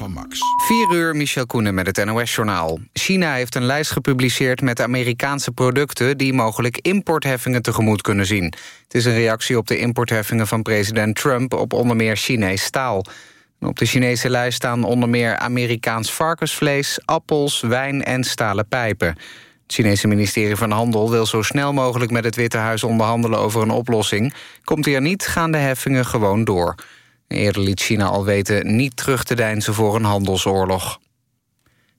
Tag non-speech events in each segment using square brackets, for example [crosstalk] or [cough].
van Max. 4 uur, Michel Koenen met het NOS-journaal. China heeft een lijst gepubliceerd met Amerikaanse producten... die mogelijk importheffingen tegemoet kunnen zien. Het is een reactie op de importheffingen van president Trump... op onder meer Chinees staal. Op de Chinese lijst staan onder meer Amerikaans varkensvlees... appels, wijn en stalen pijpen. Het Chinese ministerie van Handel wil zo snel mogelijk met het Witte Huis onderhandelen over een oplossing. Komt hij er niet, gaan de heffingen gewoon door. Eerder liet China al weten niet terug te deinzen voor een handelsoorlog.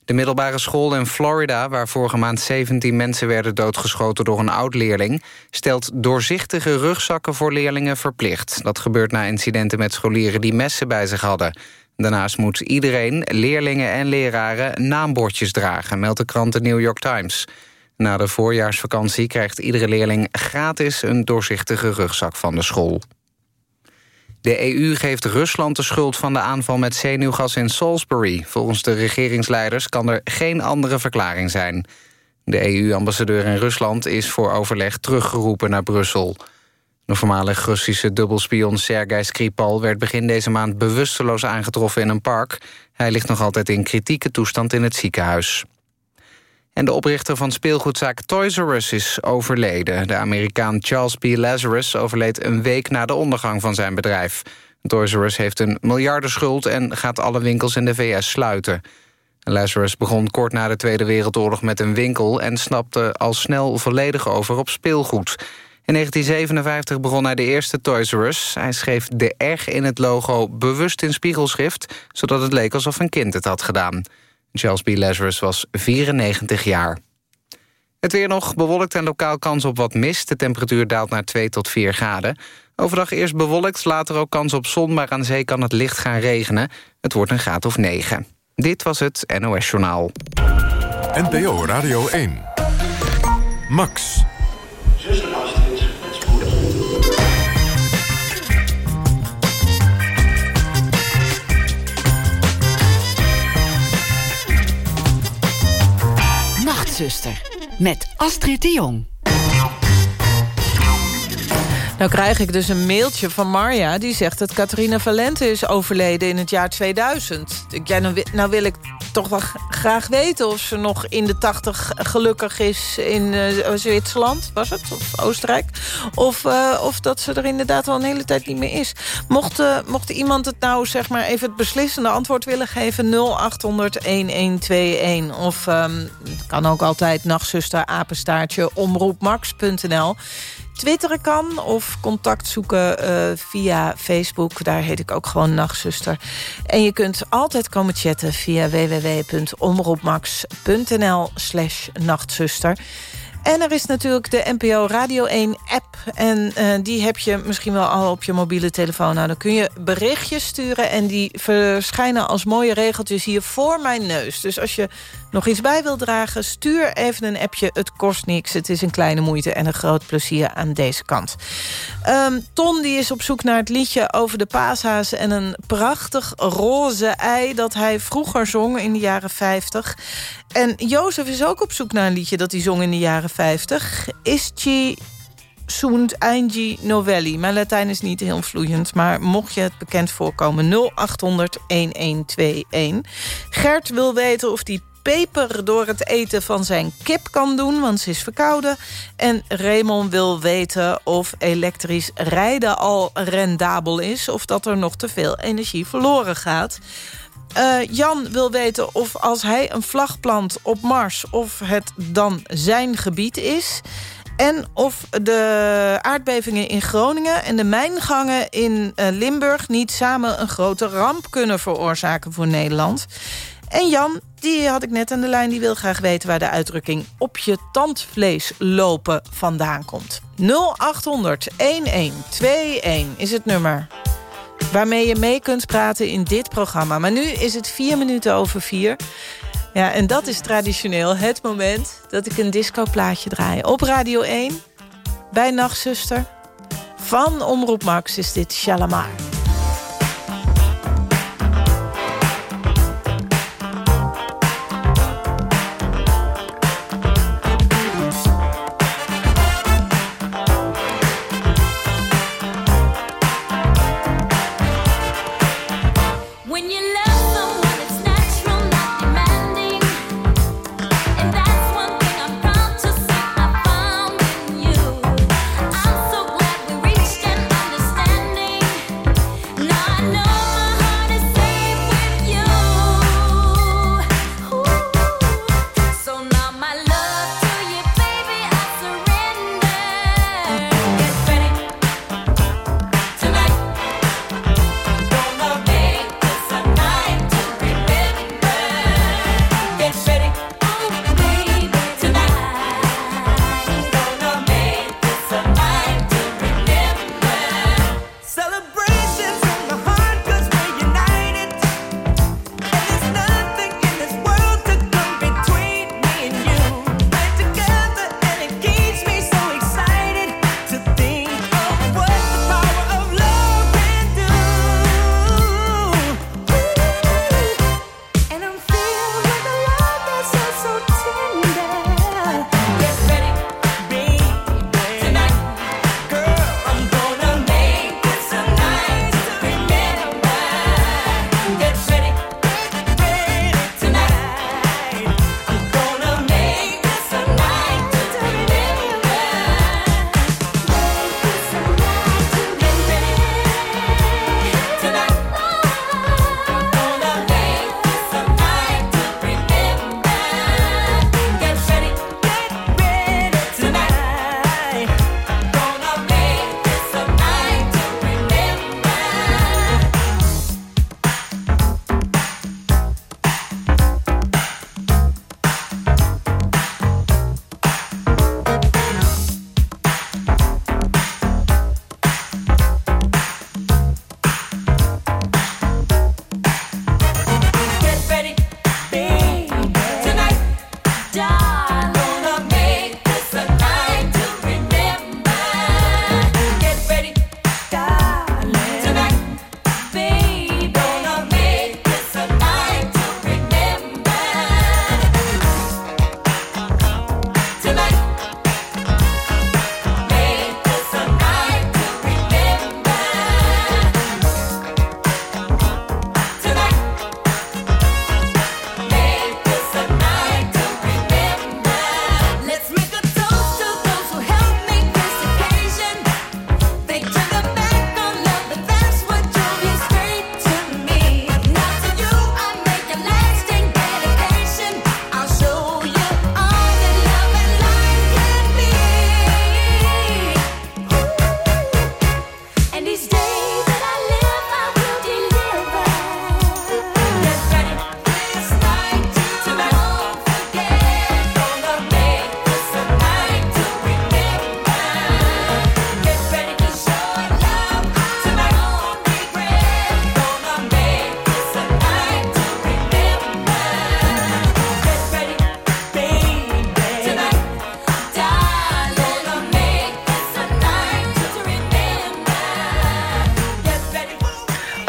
De middelbare school in Florida, waar vorige maand 17 mensen werden doodgeschoten door een oud-leerling, stelt doorzichtige rugzakken voor leerlingen verplicht. Dat gebeurt na incidenten met scholieren die messen bij zich hadden. Daarnaast moet iedereen, leerlingen en leraren, naambordjes dragen, meldt de krant de New York Times. Na de voorjaarsvakantie krijgt iedere leerling gratis een doorzichtige rugzak van de school. De EU geeft Rusland de schuld van de aanval met zenuwgas in Salisbury. Volgens de regeringsleiders kan er geen andere verklaring zijn. De EU-ambassadeur in Rusland is voor overleg teruggeroepen naar Brussel. De voormalig Russische dubbelspion Sergei Skripal... werd begin deze maand bewusteloos aangetroffen in een park. Hij ligt nog altijd in kritieke toestand in het ziekenhuis. En de oprichter van speelgoedzaak Toys R Us is overleden. De Amerikaan Charles P. Lazarus overleed een week na de ondergang van zijn bedrijf. Toys R Us heeft een miljardenschuld en gaat alle winkels in de VS sluiten. Lazarus begon kort na de Tweede Wereldoorlog met een winkel... en snapte al snel volledig over op speelgoed. In 1957 begon hij de eerste Toys R Us. Hij schreef de R in het logo bewust in spiegelschrift... zodat het leek alsof een kind het had gedaan. Charles B. Lazarus was 94 jaar. Het weer nog bewolkt en lokaal kans op wat mist. De temperatuur daalt naar 2 tot 4 graden. Overdag eerst bewolkt, later ook kans op zon... maar aan zee kan het licht gaan regenen. Het wordt een graad of 9. Dit was het NOS Journaal. NPO Radio 1. Max. Nachtzuster met Astrid de Jong. Nou krijg ik dus een mailtje van Marja... die zegt dat Catharina Valente is overleden in het jaar 2000. Ja, nou, nou wil ik toch wel graag weten of ze nog in de tachtig gelukkig is in uh, Zwitserland, was het? Of Oostenrijk? Of, uh, of dat ze er inderdaad al een hele tijd niet meer is. Mocht, uh, mocht iemand het nou zeg maar even het beslissende antwoord willen geven... 0800-1121. Of um, kan ook altijd nachtzuster, apenstaartje, omroepmax.nl. Twitteren kan of contact zoeken uh, via Facebook. Daar heet ik ook gewoon Nachtzuster. En je kunt altijd komen chatten via www.omroepmax.nl slash nachtzuster. En er is natuurlijk de NPO Radio 1 app. En uh, die heb je misschien wel al op je mobiele telefoon. Nou, dan kun je berichtjes sturen. En die verschijnen als mooie regeltjes hier voor mijn neus. Dus als je nog iets bij wil dragen, stuur even een appje. Het kost niks. Het is een kleine moeite en een groot plezier aan deze kant. Um, Ton die is op zoek naar het liedje over de paashazen... en een prachtig roze ei dat hij vroeger zong in de jaren 50. En Jozef is ook op zoek naar een liedje dat hij zong in de jaren 50. Isci sunt eingi novelli. Mijn Latijn is niet heel vloeiend, maar mocht je het bekend voorkomen... 0800-1121. Gert wil weten of die peper door het eten van zijn kip kan doen, want ze is verkouden. En Raymond wil weten of elektrisch rijden al rendabel is... of dat er nog te veel energie verloren gaat. Uh, Jan wil weten of als hij een vlag plant op Mars... of het dan zijn gebied is... En of de aardbevingen in Groningen en de mijngangen in uh, Limburg... niet samen een grote ramp kunnen veroorzaken voor Nederland. En Jan, die had ik net aan de lijn, die wil graag weten... waar de uitdrukking op je tandvlees lopen vandaan komt. 0800 1121 is het nummer waarmee je mee kunt praten in dit programma. Maar nu is het vier minuten over vier. Ja, en dat is traditioneel het moment dat ik een discoplaatje draai. Op Radio 1, bij Nachtzuster. Van Omroep Max is dit Shalamar.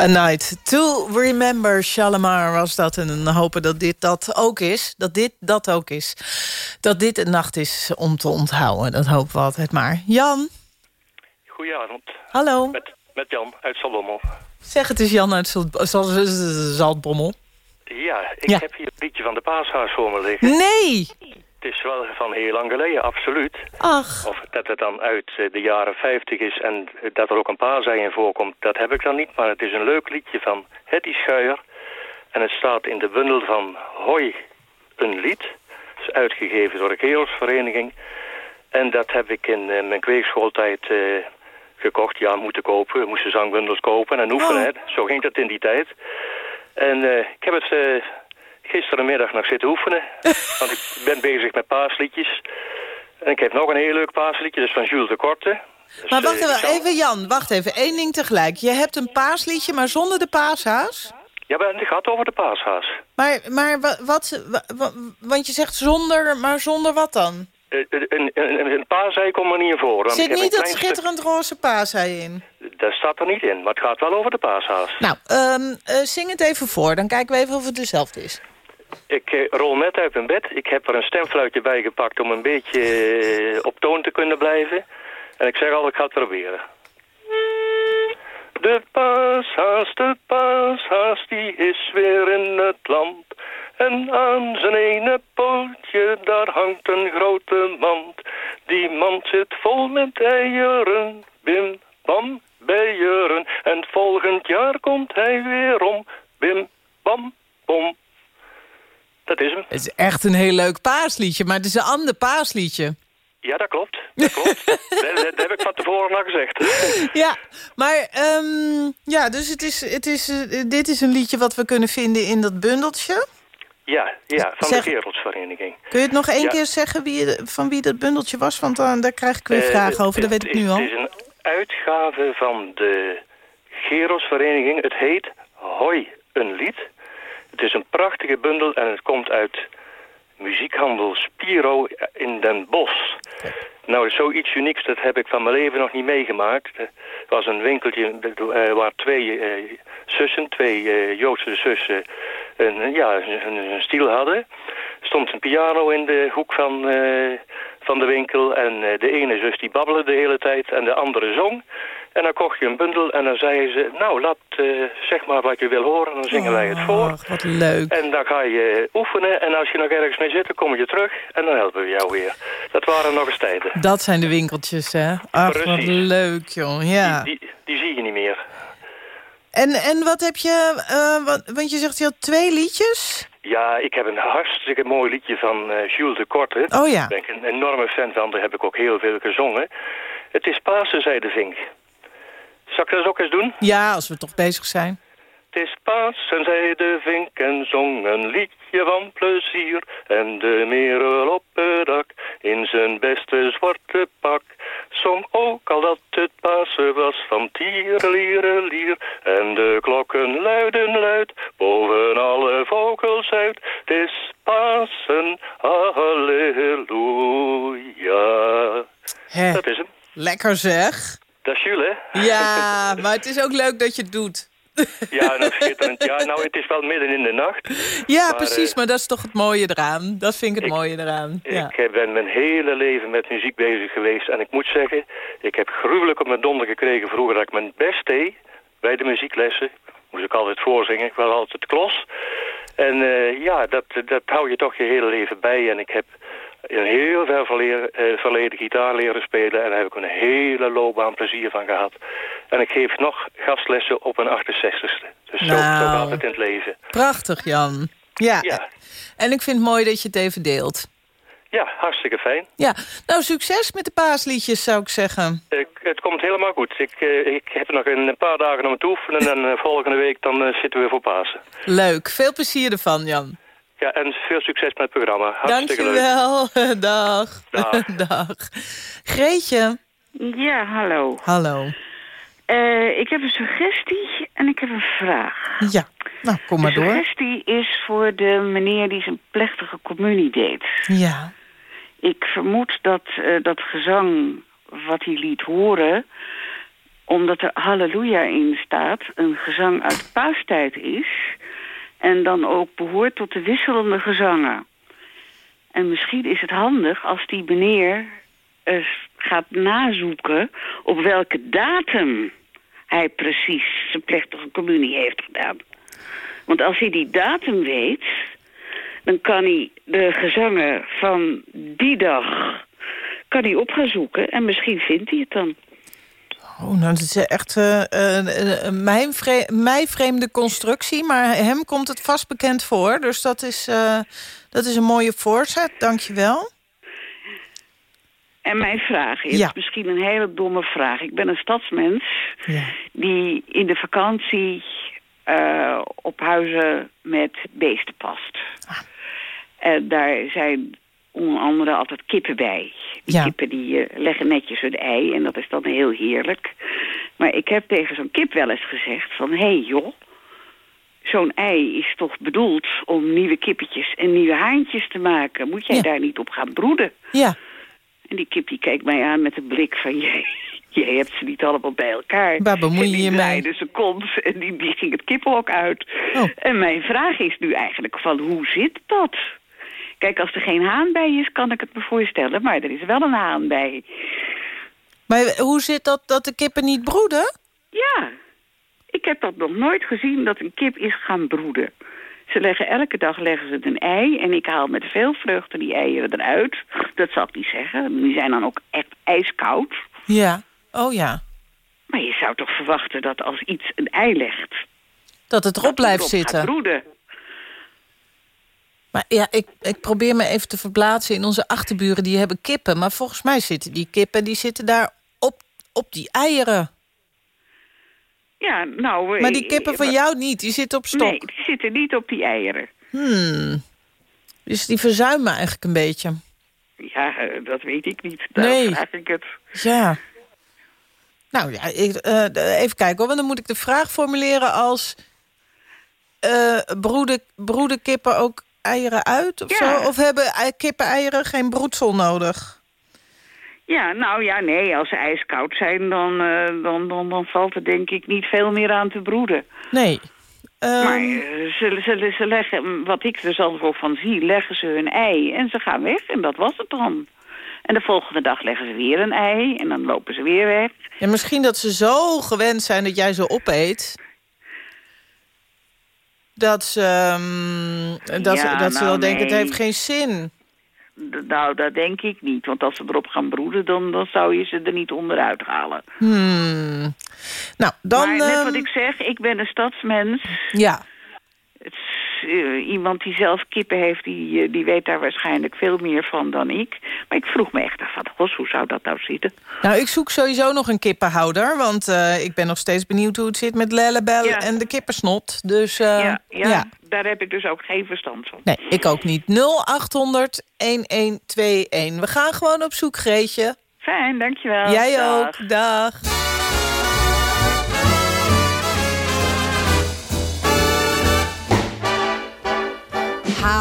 A Night to Remember Shalimar was dat. En hopen dat dit dat ook is. Dat dit dat ook is. Dat dit een nacht is om te onthouden. Dat hopen we altijd maar. Jan? Goedenavond. Hallo. Met, met Jan uit Zalbommel. Zeg het eens Jan uit Zaltbommel. Ja, ik heb hier een liedje van de paashaas voor me liggen. Nee! Het is wel van heel lang geleden, absoluut. Ach. Of dat het dan uit eh, de jaren 50 is en dat er ook een paasei in voorkomt, dat heb ik dan niet. Maar het is een leuk liedje van Hetty Schuijer. En het staat in de bundel van Hoi, een lied. Het is uitgegeven door de Kerelsvereniging. En dat heb ik in uh, mijn kweekschooltijd uh, gekocht. Ja, moeten kopen. We moesten zangbundels kopen en oefenen. Oh. Zo ging dat in die tijd. En uh, ik heb het uh, gisterenmiddag nog zitten oefenen. [laughs] want ik ben bezig met paasliedjes. En ik heb nog een heel leuk paasliedje. Dat is van Jules de Korte. Dus, maar wacht even, even Jan, wacht even. Eén ding tegelijk. Je hebt een paasliedje, maar zonder de paashaas? Ja, maar het gaat over de paashaas. Maar, maar wat, wat, want je zegt zonder, maar zonder wat dan? Een, een, een, een paasei komt er niet in voor. Zit niet dat kleinste... schitterend roze paasei in? Dat staat er niet in, maar het gaat wel over de paashaas. Nou, um, uh, zing het even voor, dan kijken we even of het dezelfde is. Ik uh, rol net uit mijn bed. Ik heb er een stemfluitje bij gepakt om een beetje uh, op toon te kunnen blijven. En ik zeg al, ik ga het proberen. De paashaas, de paashaas, die is weer in het land. En aan zijn ene pootje, daar hangt een grote mand. Die mand zit vol met eieren, bim, bam, bijeren. En volgend jaar komt hij weer om, bim, bam, bom. Dat is hem. Het is echt een heel leuk paasliedje, maar het is een ander paasliedje. Ja, dat klopt. Dat klopt. [laughs] dat, dat, heb ik van tevoren al gezegd. [laughs] ja, maar um, ja, dus het is, het is, uh, dit is een liedje wat we kunnen vinden in dat bundeltje. Ja, ja van zeg, de Kerelsvereniging. Kun je het nog één ja. keer zeggen wie, van wie dat bundeltje was? Want dan, daar krijg ik weer uh, vragen over, dat weet ik nu al. Het is een uitgave van de Gerelsvereniging. Het heet Hoi, een lied. Het is een prachtige bundel en het komt uit muziekhandel Spiro in Den Bosch. Nou, zoiets unieks, dat heb ik van mijn leven nog niet meegemaakt. Het was een winkeltje uh, waar twee uh, zussen, twee Joodse zussen, een, ja, een stiel hadden. Er stond een piano in de hoek van, van de winkel en de ene zus die babbelde de hele tijd en de andere zong. En dan kocht je een bundel en dan zeiden ze... nou, laat uh, zeg maar wat je wil horen, dan zingen oh, wij het voor. wat leuk. En dan ga je oefenen en als je nog ergens mee zit, dan kom je terug... en dan helpen we jou weer. Dat waren nog eens tijden. Dat zijn de winkeltjes, hè? Ach, Precies. wat leuk, joh. Ja. Die, die, die, zie je niet meer. En, en wat heb je... Uh, wat, want je zegt, je had twee liedjes... Ja, ik heb een hartstikke mooi liedje van uh, Jules de Korte. Oh ja. Daar ben ik een enorme fan van, daar heb ik ook heel veel gezongen. Het is Pasen, zei de vink. Zal ik dat ook eens doen? Ja, als we toch bezig zijn. Het is Pasen, zei de vink en zong een liedje van plezier. En de merel op het dak in zijn beste zwarte pak. Zong ook al dat het Pasen was van tierenlierelier. En de klokken luiden luid boven alle vogels uit. Het is Pasen, halleluja. Dat is hem. Lekker zeg. Dat is Jules, hè? Ja, maar het is ook leuk dat je het doet. [laughs] Ja, nou, schitterend. Ja, nou, het is wel midden in de nacht. Ja, maar, precies, uh, maar dat is toch het mooie eraan. Dat vind ik het ik, mooie eraan. Ja. Ik ben mijn hele leven met muziek bezig geweest. En ik moet zeggen, ik heb gruwelijk op mijn donder gekregen vroeger dat ik mijn best deed. Bij de muzieklessen moest ik altijd voorzingen. Ik was altijd klos. En uh, ja, dat, dat hou je toch je hele leven bij. En ik heb heel ver verleden, uh, verleden gitaar leren spelen. En daar heb ik een hele loopbaan plezier van gehad. En ik geef nog gastlessen op een 68ste. Dus nou, zo, zo gaat het in het leven. Prachtig, Jan. Ja. ja. En ik vind het mooi dat je het even deelt. Ja, hartstikke fijn. Ja, nou succes met de paasliedjes zou ik zeggen. Ik, het komt helemaal goed. Ik, uh, ik heb nog een paar dagen om te oefenen en uh, volgende week dan zitten we voor Pasen. Leuk, veel plezier ervan Jan. Ja, en veel succes met het programma. Hartstikke Dankjewel. leuk. [laughs] Dag. Dag. [laughs] Dag. Greetje. Ja, hallo. Hallo. Uh, ik heb een suggestie en ik heb een vraag. Ja, nou, kom maar door. De suggestie is voor de meneer die zijn plechtige communie deed. Ja. Ik vermoed dat uh, dat gezang wat hij liet horen... omdat er halleluja in staat, een gezang uit paastijd is... en dan ook behoort tot de wisselende gezangen. En misschien is het handig als die meneer gaat nazoeken... op welke datum hij precies zijn plechtige communie heeft gedaan. Want als hij die datum weet... dan kan hij de gezangen van die dag kan hij op gaan zoeken... en misschien vindt hij het dan. Oh, nou, dat is echt uh, uh, mijn, vre mijn vreemde constructie. Maar hem komt het vast bekend voor. Dus dat is, uh, dat is een mooie voorzet. Dank je wel. En mijn vraag is Ja. misschien een hele domme vraag. Ik ben een stadsmens Ja. die in de vakantie op huizen met beesten past. En daar zijn onder andere altijd kippen bij. Die Ja. kippen die eh, leggen netjes hun ei en dat is dan heel heerlijk. Maar ik heb tegen zo'n kip wel eens gezegd van... hé hey joh, zo'n ei is toch bedoeld om nieuwe kippetjes en nieuwe haantjes te maken. Moet jij Ja. daar niet op gaan broeden? Ja, En die kip die keek mij aan met een blik van... jij, [laughs] jij hebt ze niet allemaal bij elkaar. Waar bemoei je je mee? draaide zijn kont en die, die ging het kippenhok uit. Oh. En mijn vraag is nu eigenlijk van hoe zit dat? Kijk, als er geen haan bij is, kan ik het me voorstellen. Maar er is wel een haan bij. maar hoe zit dat dat de kippen niet broeden? Ja, ik heb dat nog nooit gezien dat een kip is gaan broeden. Ze leggen elke dag leggen ze een ei en ik haal met veel vreugde die eieren eruit. Dat zal ik niet zeggen. Die zijn dan ook echt ijskoud. Ja, oh ja. Maar je zou toch verwachten dat als iets een ei legt... Dat het erop dat blijft het erop zitten. broeden. Maar ja, ik, ik probeer me even te verplaatsen in onze achterburen. Die hebben kippen, maar volgens mij zitten die kippen... die zitten daar op, op die eieren. Ja, nou... Maar die eh, kippen van eh, jou niet, die zitten op stok. Nee, die zitten niet op die eieren. Hmm. Dus die verzuimen eigenlijk een beetje. Ja, eh, dat weet ik niet. Daar Nee. vraag ik het. Ja. Nou ja, ik, eh, even kijken hoor. Want dan moet ik de vraag formuleren als... eh broeden, broeden kippen ook eieren uit of Ja. zo? Of hebben ei- kippen eieren geen broedsel nodig? Ja, nou ja, nee, als ze ijskoud zijn, dan, eh, dan, dan, dan valt er denk ik niet veel meer aan te broeden. Nee. Ehm, maar eh, ze, ze, ze leggen, wat ik er zelf ook van zie, leggen ze hun ei en ze gaan weg en dat was het dan. En de volgende dag leggen ze weer een ei en dan lopen ze weer weg. ja, misschien dat ze zo gewend zijn dat jij ze opeet... dat ze, ehm, dat Ja, ze, dat ze nou, wel denken, het heeft geen zin. D- Nou, dat denk ik niet. Want als ze erop gaan broeden, dan, dan zou je ze er niet onderuit halen. Hmm. Nou, dan... maar net ehm, wat ik zeg, ik ben een stadsmens. Ja, Eh, iemand die zelf kippen heeft, die, eh, die weet daar waarschijnlijk veel meer van dan ik. Maar ik vroeg me echt af van, gos, hoe zou dat nou zitten? Nou, ik zoek sowieso nog een kippenhouder. Want eh, ik ben nog steeds benieuwd hoe het zit met Lellebel Ja. en de kippersnot. Dus ja, ja, ja. daar heb ik dus ook geen verstand van. Nee, ik ook niet. 0800 1121. We gaan gewoon op zoek, Greetje. Fijn, dankjewel. Jij Dag. ook. Dag.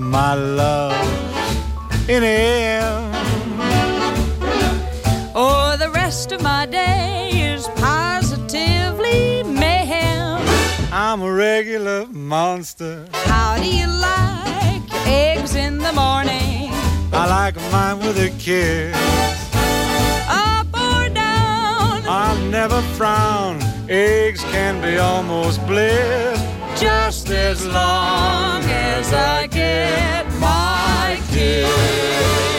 my love in him. Or oh, the rest of my day is positively mayhem. I'm a regular monster. How do you like your eggs in the morning? I like mine with a kiss. Up or down? I never frown. Eggs can be almost bliss. Just as long as I get my kiss.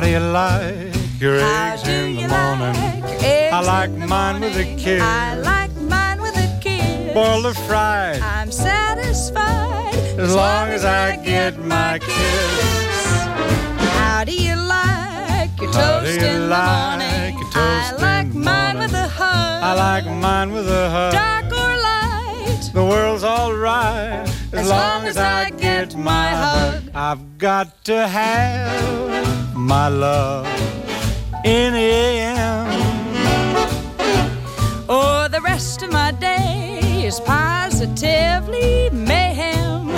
Do you like your How eggs do in the you morning? like your eggs I like in the mine with a morning? kiss. I like mine with a kiss. Boiled or fried, I'm satisfied as long as I get my kiss. How do you like your How toast you in the morning? I like mine morning? with a hug. I like mine with a hug. dark or light. The world's alright as, As long as I get my hug. I've got to have my love in the AM. Or oh, the rest of my day is positively mayhem.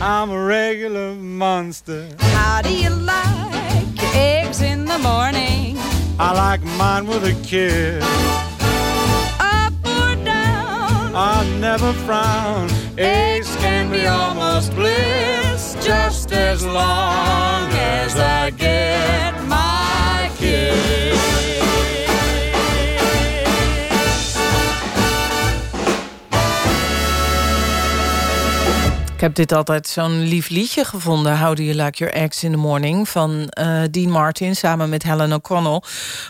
I'm a regular monster. How do you like your eggs in the morning? I like mine with a kiss. Up or down? I never frown. Eggs can be almost bliss just as long as I get my kiss. Ik heb dit altijd zo'n lief liedje gevonden. How do you like your eggs in the morning? Van eh, Dean Martin samen met Helen O'Connell.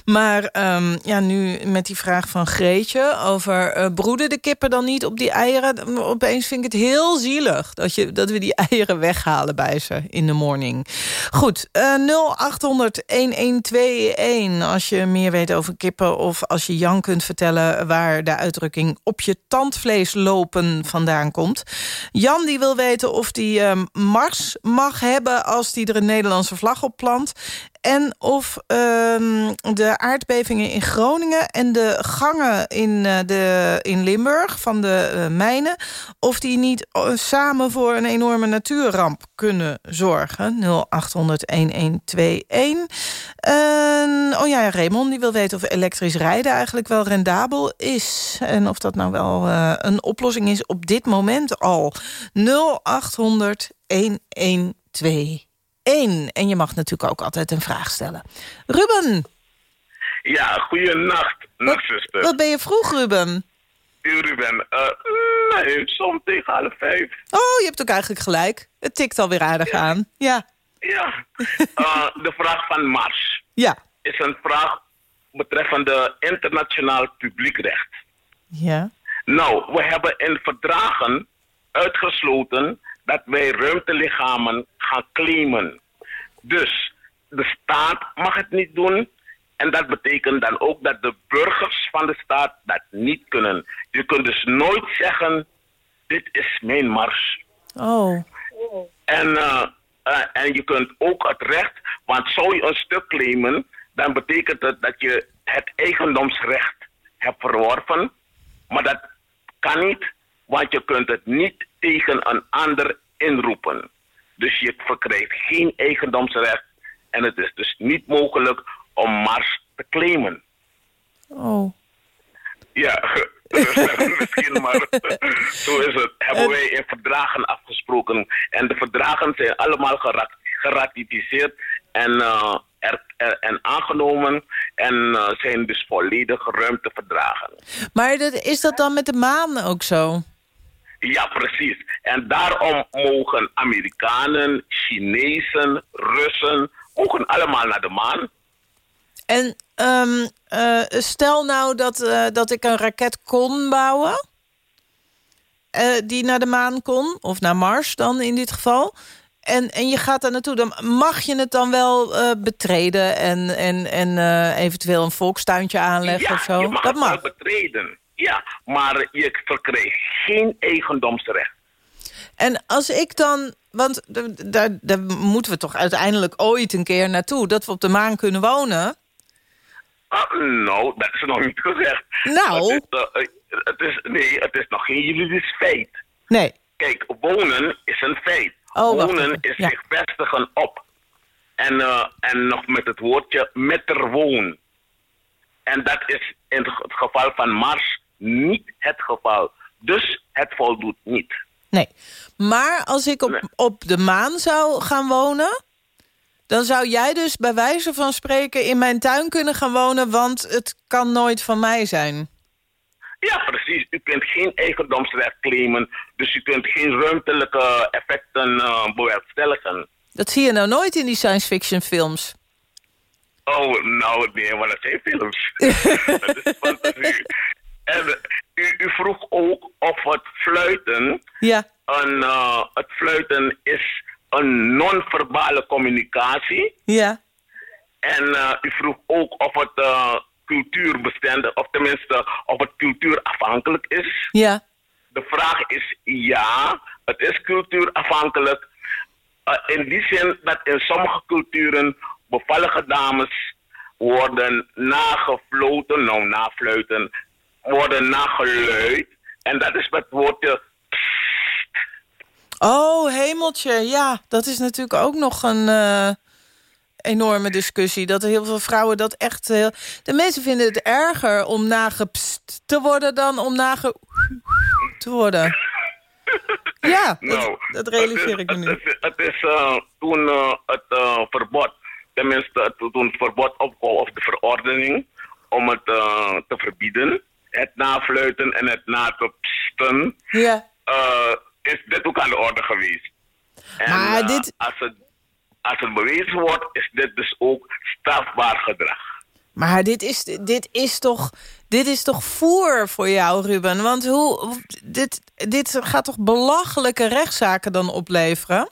Maar ehm, ja, nu met die vraag van Greetje... over eh, broeden de kippen dan niet op die eieren... opeens vind ik het heel zielig... dat, je, dat we die [laughs] eieren weghalen bij ze in de morning. Goed, eh 0800-1121 als je meer weet over kippen... of als je Jan kunt vertellen waar de uitdrukking... op je tandvlees lopen vandaan komt. Jan die wil weten of die ehm, Mars mag hebben... als die er een Nederlandse vlag op plant. En of ehm, de aardbevingen in Groningen en de gangen in, eh, de, in Limburg van de eh, mijnen... of die niet eh, samen voor een enorme natuurramp kunnen zorgen. 0800-1121. En, oh ja, Raymond die wil weten of elektrisch rijden eigenlijk wel rendabel is. En of dat nou wel een oplossing is op dit moment al. 0800-1121. En je mag natuurlijk ook altijd een vraag stellen. Ruben, Ja, goeienacht, nachtzuster. wat ben je vroeg, Ruben? Ruben, eh, nee, soms tegen half vijf. Oh, je hebt ook eigenlijk gelijk. Het tikt alweer aardig aan. Ja, Ja, Eh, de vraag van Mars ja, is een vraag betreffende internationaal publiekrecht. ja. Nou, we hebben in verdragen uitgesloten dat wij ruimtelichamen gaan claimen. Dus de staat mag het niet doen. En dat betekent dan ook dat de burgers van de staat dat niet kunnen. Je kunt dus nooit zeggen, dit is mijn mars. Oh, En, eh, eh, en je kunt ook het recht, want zou je een stuk claimen, dan betekent het dat je het eigendomsrecht hebt verworven. Maar dat kan niet, want je kunt het niet tegen een ander inroepen. Dus je verkrijgt geen eigendomsrecht en het is dus niet mogelijk om Mars te claimen. oh. Ja, [laughs] misschien maar. Zo is het. Hebben wij in verdragen afgesproken. En de verdragen zijn allemaal gera- geratificeerd en, eh, er, er- en aangenomen. En eh, zijn dus volledig ruimteverdragen. Maar dat, is dat dan met de maan ook zo? Ja, precies. En daarom mogen Amerikanen, Chinezen, Russen, mogen allemaal naar de maan. En ehm, eh, stel nou dat, eh, dat ik een raket kon bouwen... eh, die naar de maan kon, of naar Mars dan in dit geval... En, en je gaat daar naartoe, dan mag je het dan wel betreden... en, en, en eventueel een volkstuintje aanleggen ja, of zo? je mag dat het wel mag. betreden. Ja, maar je verkrijgt geen eigendomsrecht. En als ik dan... Want daar, daar moeten we toch uiteindelijk ooit een keer naartoe... dat we op de maan kunnen wonen... Ah, nou, dat is nog niet gezegd. Nou. Het is, eh, eh, het is, nee, het is nog geen juridisch feit. Nee. Kijk, wonen is een feit. Oh, wonen is Ja. zich vestigen op. En, eh, en nog met het woordje metterwoon. En dat is in het geval van Mars niet het geval. Dus het voldoet niet. Nee. Maar als ik op, Nee. op de maan zou gaan wonen... dan zou jij dus bij wijze van spreken in mijn tuin kunnen gaan wonen... want het kan nooit van mij zijn. Ja, precies. U kunt geen eigendomsrecht claimen. Dus u kunt geen ruimtelijke effecten eh bewerkstelligen. Dat zie je nou nooit in die science fiction films. Oh, nou nee, maar dat zijn films. [laughs] dat is fantasie. En uh, u, u, vroeg ook of het fluiten... Ja. Een, uh, het fluiten is een non-verbale communicatie. Ja. En uh, u vroeg ook of het cultuurbestendig, of tenminste of het cultuurafhankelijk is. Ja. De vraag is ja, het is cultuurafhankelijk. Uh, in die zin dat in sommige culturen bevallige dames worden nagefloten, nou nafluiten, worden nageluid. En dat is met woordje Oh, hemeltje, ja. Dat is natuurlijk ook nog een uh, enorme discussie. Dat heel veel vrouwen dat echt... Heel... De mensen vinden het erger om nagepst te worden... dan om nage te worden. Ja, nou, dat, dat realiseer is, ik me nu. Het is, het is uh, toen uh, het uh, verbod, tenminste toen het verbod opkwam of de verordening om het te verbieden, het nafluiten en het natepsten, ja. is dit ook aan de orde geweest. Maar en, dit... als, het, als het bewezen wordt, is dit dus ook strafbaar gedrag. Maar dit is, dit is toch... Dit is toch voer voor jou, Ruben? Want hoe, dit, dit gaat toch belachelijke rechtszaken dan opleveren?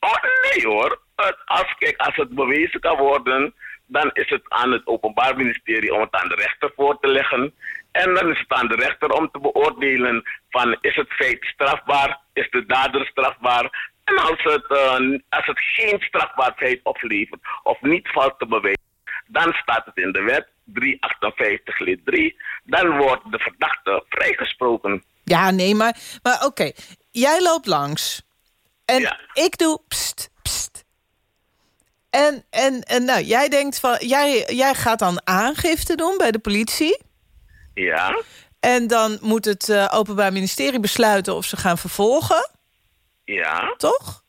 Oh, nee hoor. Als, kijk, als het bewezen kan worden... dan is het aan het Openbaar Ministerie om het aan de rechter voor te leggen. En dan is het aan de rechter om te beoordelen... van is het feit strafbaar? Is de dader strafbaar? En als het, uh, als het geen strafbaar feit oplevert... of niet valt te bewijzen... dan staat het in de wet 358 lid 3, dan wordt de verdachte vrijgesproken. Ja, nee, maar, maar oké. Okay. Jij loopt langs. En ja. ik doe pst, pst. En, en, en nou, jij denkt van... Jij, jij gaat dan aangifte doen bij de politie. Ja. En dan moet het uh, Openbaar Ministerie besluiten of ze gaan vervolgen. Ja. Toch?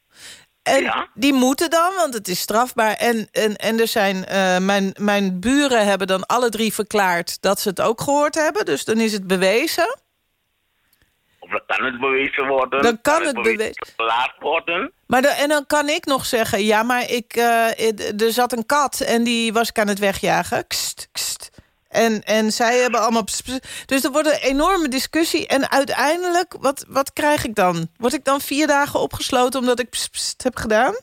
En ja. die moeten dan, want het is strafbaar. En, en, en er zijn, uh, mijn, mijn buren hebben dan alle drie verklaard... dat ze het ook gehoord hebben. Dus dan is het bewezen. Of dan kan het bewezen worden. Dan kan, kan het, het bewezen verklaard worden. Maar de, en dan kan ik nog zeggen... ja, maar ik, uh, er zat een kat en die was ik aan het wegjagen. Kst, kst. En, en zij hebben allemaal... Pss, pss. Dus er wordt een enorme discussie. En uiteindelijk, wat, wat krijg ik dan? Word ik dan vier dagen opgesloten omdat ik pss, pss heb gedaan?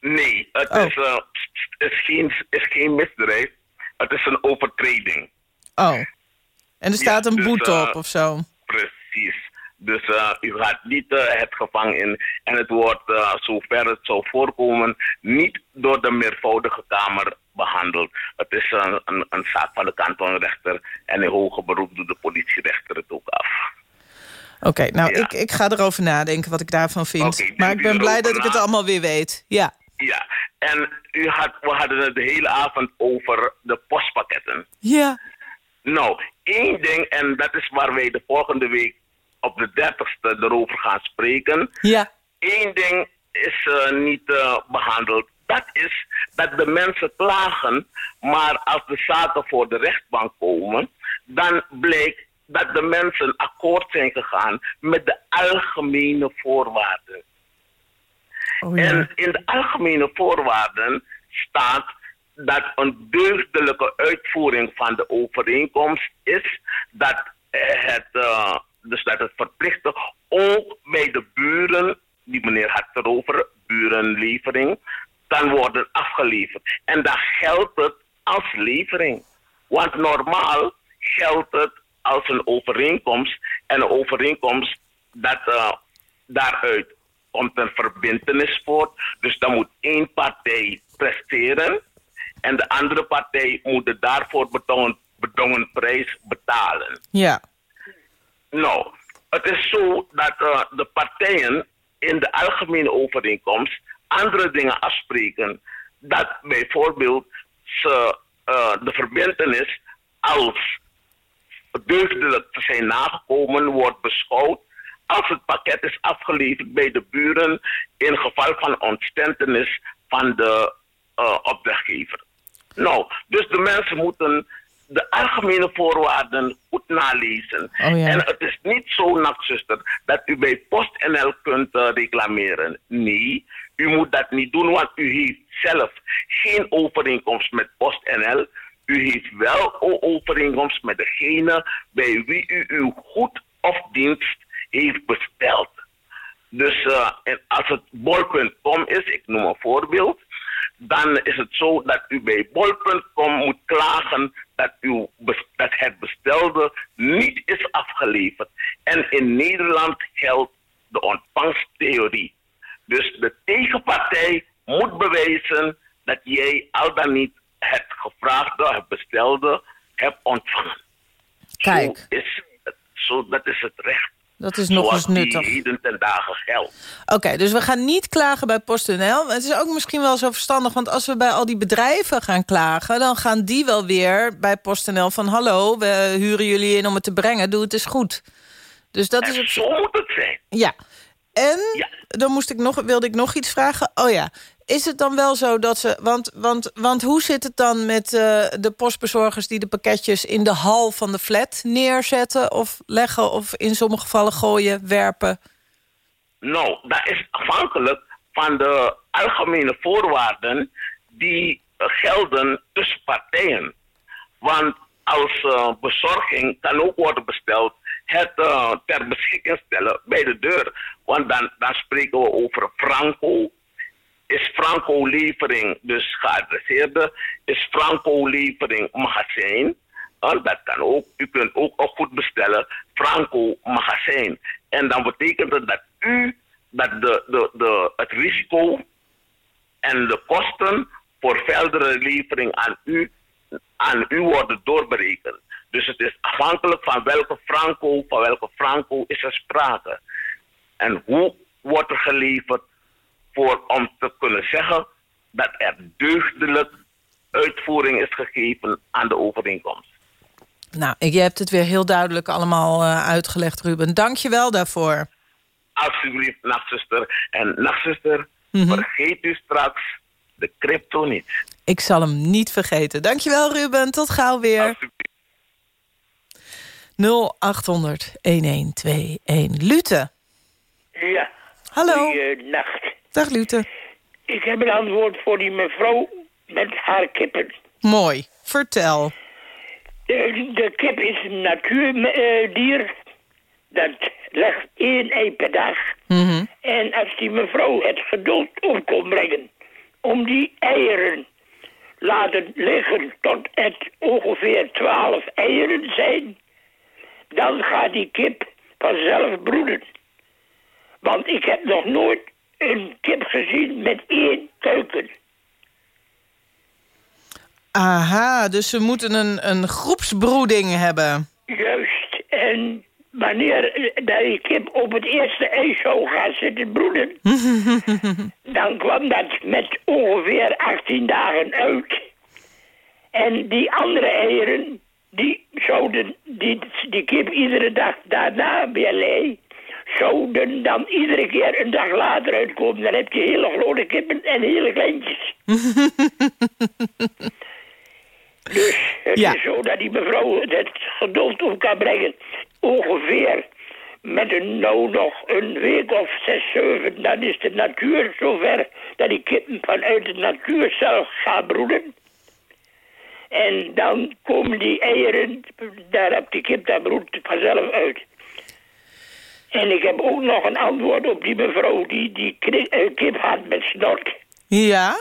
Nee, het oh. is, uh, is, geen, is geen misdrijf. Het is een overtreding. Oh. En er staat ja, een dus, boete uh, op of zo? Dus uh, u gaat niet uh, het gevangen in. En het wordt, uh, zover het zou voorkomen, niet door de meervoudige kamer behandeld. Het is een, een, een zaak van de kantonrechter. En in hoger beroep doet de politierechter het ook af. Oké, okay, nou, ja. ik, ik ga erover nadenken wat ik daarvan vind. Okay, maar ik ben blij dat ik het allemaal weer weet. Ja. Ja, en u had, we hadden het de hele avond over de postpakketten. Ja. Nou, één ding, en dat is waar wij de volgende week op de 30ste erover gaan spreken. Ja. Eén ding is uh, niet uh, behandeld. Dat is dat de mensen klagen, maar als de zaken voor de rechtbank komen, dan blijkt dat de mensen akkoord zijn gegaan met de algemene voorwaarden. Oh, ja. En in de algemene voorwaarden staat dat een deugdelijke uitvoering van de overeenkomst is dat het, uh, dus dat het verplichte ook bij de buren, die meneer had erover, burenlevering, kan worden afgeleverd. En dan geldt het als levering. Want normaal geldt het als een overeenkomst. En een overeenkomst, dat, uh, daaruit komt een verbindenis voort. Dus dan moet één partij presteren. En de andere partij moet de daarvoor bedongen, bedongen prijs betalen. Ja. Nou, het is zo dat uh, de partijen in de algemene overeenkomst andere dingen afspreken. Dat bijvoorbeeld ze, uh, de verbindenis als deugdelijk te zijn nagekomen wordt beschouwd als het pakket is afgeleverd bij de buren in geval van ontstentenis van de uh, opdrachtgever. Nou, dus de mensen moeten de algemene voorwaarden goed nalezen. Oh, ja. En het is niet zo, nachtzuster, dat u bij PostNL kunt uh, reclameren. Nee, U moet dat niet doen, want u heeft zelf geen overeenkomst met PostNL. U heeft wel overeenkomst met degene bij wie u uw goed of dienst heeft besteld. Dus eh, en als het bol.com is, ik noem een voorbeeld, dan is het zo dat u bij bol.com moet klagen dat, uw, dat het bestelde niet is afgeleverd. En in Nederland geldt de ontvangsttheorie. Dus de tegenpartij moet bewijzen dat jij al dan niet het gevraagde, het bestelde, hebt ontvangen. Kijk. Zo is, het- zo, dat is het recht. Dat is nog eens nuttig. die heden ten dagen geldt. Oké, dus we gaan niet klagen bij PostNL. Het is ook misschien wel zo verstandig, want als we bij al die bedrijven gaan klagen... dan gaan die wel weer bij PostNL van... hallo, we huren jullie in om het te brengen, doe het eens goed. Dus dat is zo moet het zijn. Ja. En Ja. dan moest ik nog, wilde ik nog iets vragen. Oh ja, is het dan wel zo dat ze... Want, want, want hoe zit het dan met eh, de postbezorgers... die de pakketjes in de hal van de flat neerzetten... of leggen of in sommige gevallen gooien, werpen? Nou, dat is afhankelijk van de algemene voorwaarden die gelden tussen partijen. Want als eh, bezorging kan ook worden besteld het eh, ter beschikking stellen bij de deur. Want dan, dan spreken we over franco. Is franco-levering dus geadresseerde? Is franco-levering magazijn? Eh, dat kan ook. U kunt ook een goed bestellen, franco-magazijn. En dan betekent het dat u dat de, de, de, het risico en de kosten voor verdere levering aan u, aan u worden doorberekend. Dus het is afhankelijk van welke franco, van welke franco is er sprake. En hoe wordt er geleverd voor om te kunnen zeggen dat er deugdelijk uitvoering is gegeven aan de overeenkomst. Nou, ik- je hebt het weer heel duidelijk allemaal eh, uitgelegd, Ruben. Dank je wel daarvoor. Alsjeblieft, nachtzuster. En nachtzuster, Mhm. vergeet u straks de crypto niet. Ik zal hem niet vergeten. Dank je wel, Ruben. Tot gauw weer. Alsjeblieft. 0800 1121. Lute. Ja. Hallo. Goeienacht. Dag, Lute. Ik heb een antwoord voor die mevrouw met haar kippen. Mooi. Vertel. De, de kip is een natuurdier. Dat legt één ei per dag. Mhm. En als die mevrouw het geduld op kon brengen... om die eieren laten liggen tot het ongeveer twaalf eieren zijn... dan gaat die kip vanzelf broeden. Want ik heb nog nooit een kip gezien met één kuiken. Aha, dus ze moeten een, een groepsbroeding hebben. Juist. En wanneer eh, die kip op het eerste ei zou gaan zitten broeden... [laughs] dan kwam dat met ongeveer 18 dagen uit. En die andere eieren, die zouden die, die kip iedere dag daarna weer lei... zouden dan iedere keer een dag later uitkomen. Dan heb je hele grote kippen en hele kleintjes. [laughs] Dus het Ja. is zo dat die mevrouw het geduld op kan brengen. Ongeveer met een nou nog een week of zes, zeven, dan is de natuur zover dat die kippen vanuit de natuur zelf gaan broeden. En dan komen die eieren, daar heb die kip, daar broedt vanzelf uit. En ik heb ook nog een antwoord op die mevrouw die die eh, kip had met snort. Ja?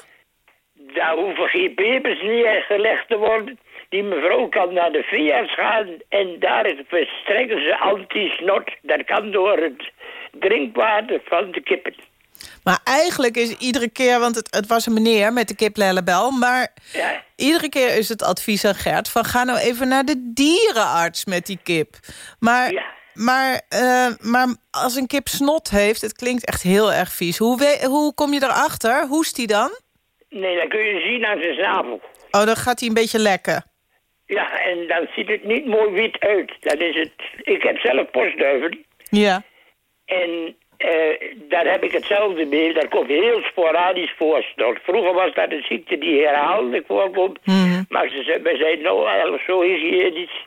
Daar hoeven geen pepers neergelegd te worden. Die mevrouw kan naar de veearts gaan en daar verstrekken ze anti-snot. Dat kan door het drinkwater van de kippen. Maar eigenlijk is iedere keer, want het, het was een meneer met de kip Lellebel... maar Ja. iedere keer is het advies aan Gert... van ga nou even naar de dierenarts met die kip. Maar, Ja. Maar, eh, maar als een kip snot heeft, het klinkt echt heel erg vies. Hoe, we- hoe kom je erachter? Hoest die dan? Nee, dat kun je zien aan zijn snavel. Oh, dan gaat hij een beetje lekken. Ja, en dan ziet het niet mooi wit uit. Dat is het. Ik heb zelf postduiven. Ja. En eh, daar heb ik hetzelfde mee. Dat komt heel sporadisch voor. Vroeger was dat een ziekte die herhaaldelijk voorkomt. Maar ze zei, we zijn nou zo hygiënisch.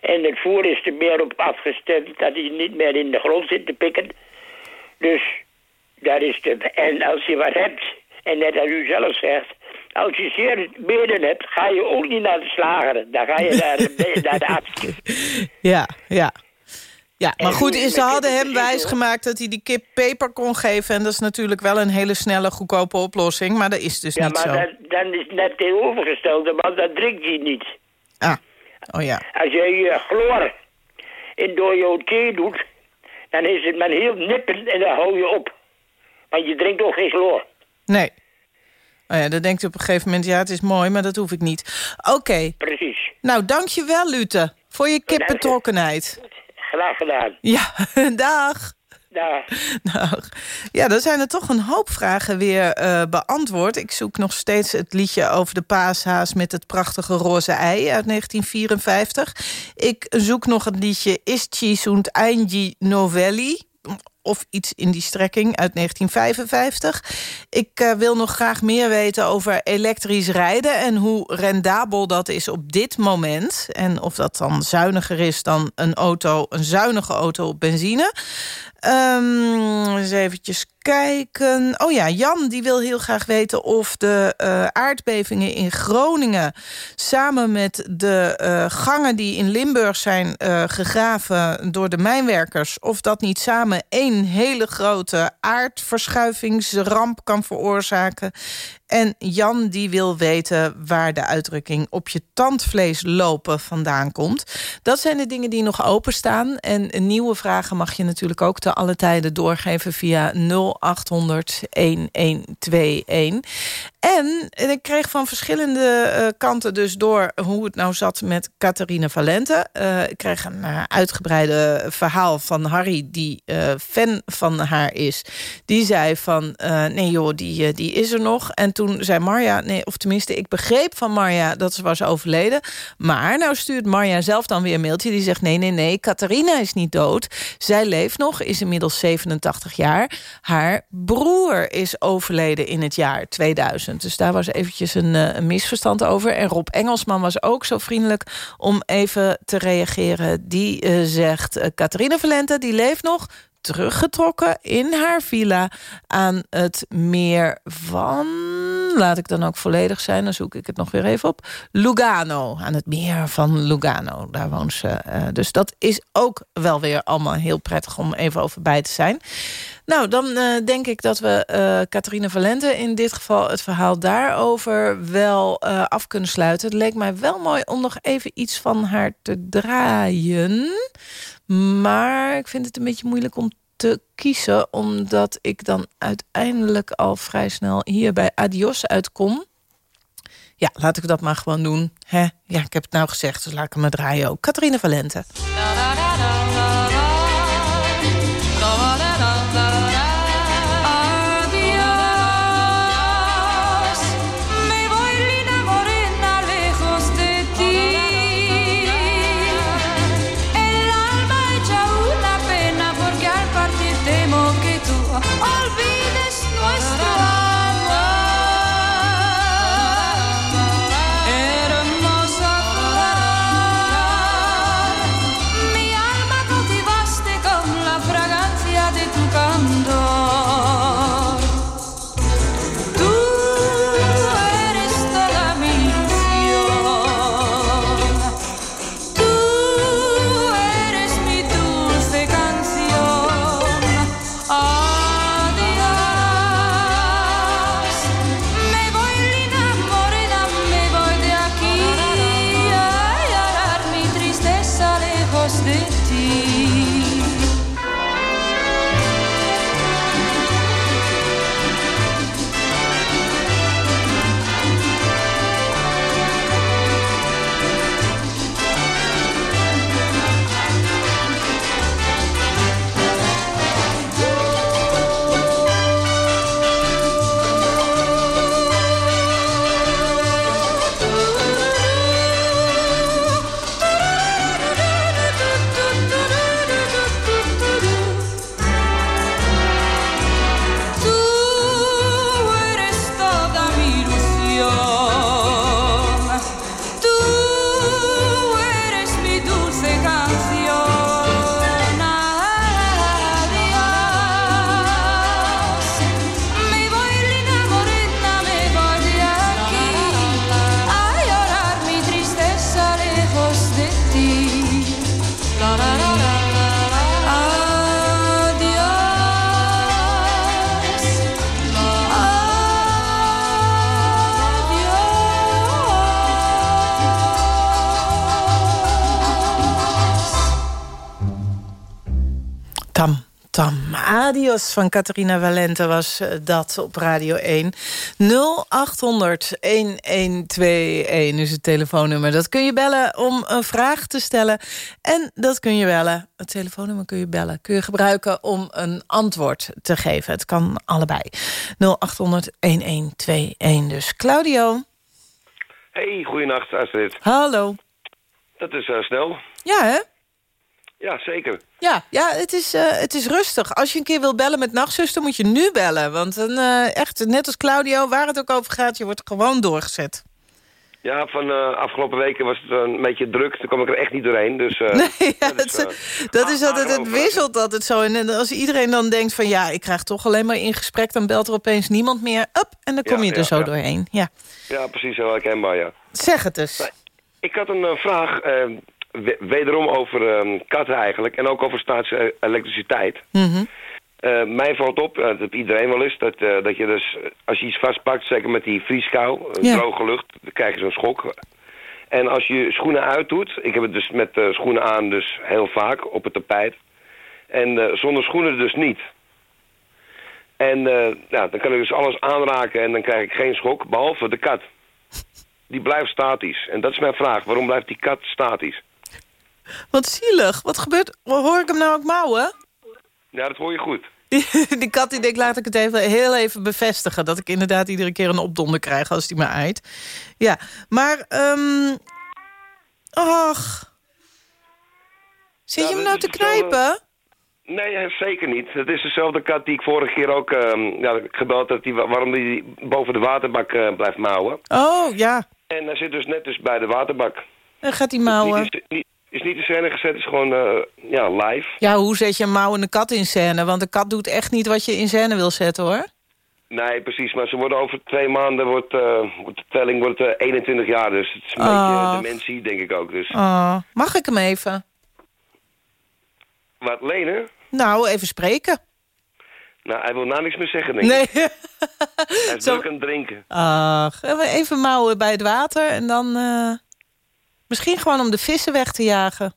En het voer is er meer op afgestemd dat hij niet meer in de grond zit te pikken. Dus Daar is de, en als je wat hebt, en net als u zelf zegt... Als je zeer benen hebt, ga je ook niet naar de slager. Dan ga je naar, de- [laughs] naar de arts. Ja, ja. Ja, maar goed, ze hadden hem wijsgemaakt dat hij die kip peper kon geven. En dat is natuurlijk wel een hele snelle, goedkope oplossing. Maar dat is dus Ja, niet maar zo. dan, dan is het net tegenovergestelde, want dat drinkt hij niet. Ah, oh ja. Als je eh, chloor in door je thee doet, dan is het maar heel nippen en dan hou je op. Want je drinkt ook geen chloor. Nee. Oh ja, dan denkt u op een gegeven moment, ja, het is mooi, maar dat hoef ik niet. Oké. Precies. Nou, dankjewel, Lute, voor je kipbetrokkenheid. Graag gedaan. Ja, [laughs] dag. Dag. Dag. [laughs] Ja, dan zijn er toch een hoop vragen weer eh, beantwoord. Ik zoek nog steeds het liedje over de paashaas... met het prachtige roze ei uit 1954. Ik zoek nog het liedje Isci sunt eingi novelli of iets in die strekking uit 1955. Ik eh, wil nog graag meer weten over elektrisch rijden... en hoe rendabel dat is op dit moment. En of dat dan zuiniger is dan een, auto, een zuinige auto op benzine. Ehm, eens eventjes kijken. Oh ja, Jan die wil heel graag weten of de eh, aardbevingen in Groningen... samen met de eh, gangen die in Limburg zijn eh, gegraven door de mijnwerkers... of dat niet samen één hele grote aardverschuivingsramp kan veroorzaken. En Jan die wil weten waar de uitdrukking op je tandvlees lopen vandaan komt. Dat zijn de dingen die nog openstaan. En nieuwe vragen mag je natuurlijk ook te alle tijden doorgeven via 0800 1121. En ik kreeg van verschillende eh, kanten dus door hoe het nou zat met Catharine Valente. Eh, ik kreeg een uh, uitgebreide verhaal van Harry, die fan van haar is. Die zei van, nee joh, die, die is er nog. En toen zei Marja, nee, of tenminste, ik begreep van Marja dat ze was overleden. Maar nou stuurt Marja zelf dan weer een mailtje. Die zegt, nee, nee, nee, Catharina is niet dood. Zij leeft nog, is inmiddels 87 jaar. Haar broer is overleden in het jaar 2000. Dus daar was eventjes een, een, misverstand over. En Rob Engelsman was ook zo vriendelijk om even te reageren. Die uh, zegt, uh, Catharine Valente, die leeft nog teruggetrokken in haar villa aan het meer van... laat ik dan ook volledig zijn, dan zoek ik het nog weer even op... Lugano, aan het meer van Lugano. Daar woont ze. Uh, dus dat is ook wel weer allemaal heel prettig om even over bij te zijn. Nou, dan uh, denk ik dat we uh, Catharine Valente in dit geval het verhaal daarover wel af kunnen sluiten. Het leek mij wel mooi om nog even iets van haar te draaien. Maar ik vind het een beetje moeilijk om te kiezen... omdat ik dan uiteindelijk al vrij snel hier bij Adios uitkom. Ja, laat ik dat maar gewoon doen. Hè? Ja, ik heb het nou gezegd, dus laat ik hem maar draaien ook. Catharine Valente. verstehen dich. Van Catharina Valente was eh, dat op Radio 1. 0800-1121 is het telefoonnummer. Dat kun je bellen om een vraag te stellen. En dat kun je bellen, het telefoonnummer kun je bellen... kun je gebruiken om een antwoord te geven. Het kan allebei. 0800-1121 dus. Claudio? Hey, goeienacht Astrid. Hallo. Dat is uh, snel. Ja, hè? Ja, zeker. Ja, ja het, is, uh, het is rustig. Als je een keer wil bellen met Nachtzuster, moet je nu bellen. Want dan, uh, echt, net als Claudio, waar het ook over gaat... je wordt gewoon doorgezet. Ja, van uh, afgelopen weken was het een beetje druk. Toen kwam ik er echt niet doorheen. Dus, [laughs] nee, ja, dat, is, dat is altijd, het wisselt altijd zo. En als iedereen dan denkt van ja, ik krijg toch alleen maar in gesprek... dan belt er opeens niemand meer. Up, en dan kom ja, je er ja, zo doorheen. Ja. ja, precies. Heel herkenbaar, ja. Zeg het eens. Ik had een vraag... wederom over um, katten eigenlijk. En ook over staatselektriciteit. Mm -hmm. uh, mij valt op, uh, dat heb iedereen wel eens, dat, uh, dat je dus, als je iets vastpakt, zeker met die vrieskou, Ja. droge lucht, dan krijg je zo'n schok. En als je schoenen uitdoet, ik heb het dus met schoenen aan dus heel vaak op het tapijt. En zonder schoenen dus niet. En ja, dan kan ik dus alles aanraken en dan krijg ik geen schok, behalve de kat. Die blijft statisch. En dat is mijn vraag, waarom blijft die kat statisch? Wat zielig. Wat gebeurt? Hoor ik hem nou ook mouwen? Ja, dat hoor je goed. Die, [laughs] die kat die denkt, laat ik het even, heel even bevestigen... dat ik inderdaad iedere keer een opdonder krijg als die me aait. Ja, maar... Um... Och. Zit Ja, je hem nou te hetzelfde- knijpen? Nee, zeker niet. Het is dezelfde kat die ik vorige keer ook ehm, ja, gebeld heb... Die, waarom die boven de waterbak eh, blijft mouwen. Oh, ja. En hij zit dus net dus bij de waterbak. Dan gaat hij mouwen. Niet, is, niet, is niet in scène gezet, is gewoon eh, ja, live. Ja, hoe zet je een mouwende kat in scène? Want de kat doet echt niet wat je in scène wil zetten, hoor. Nee, precies. Maar ze worden over twee maanden, wordt, eh, wordt de telling wordt, eh, 21 jaar. Dus het is een Oh. beetje dementie, denk ik ook. Dus. Oh, mag ik hem even? Wat, lenen? Nou, even spreken. Nou, hij wil nou niks meer zeggen, denk Nee. ik. Hij is [laughs] Zo- druk aan het drinken. Ach, even mouwen bij het water en dan... misschien gewoon om de vissen weg te jagen.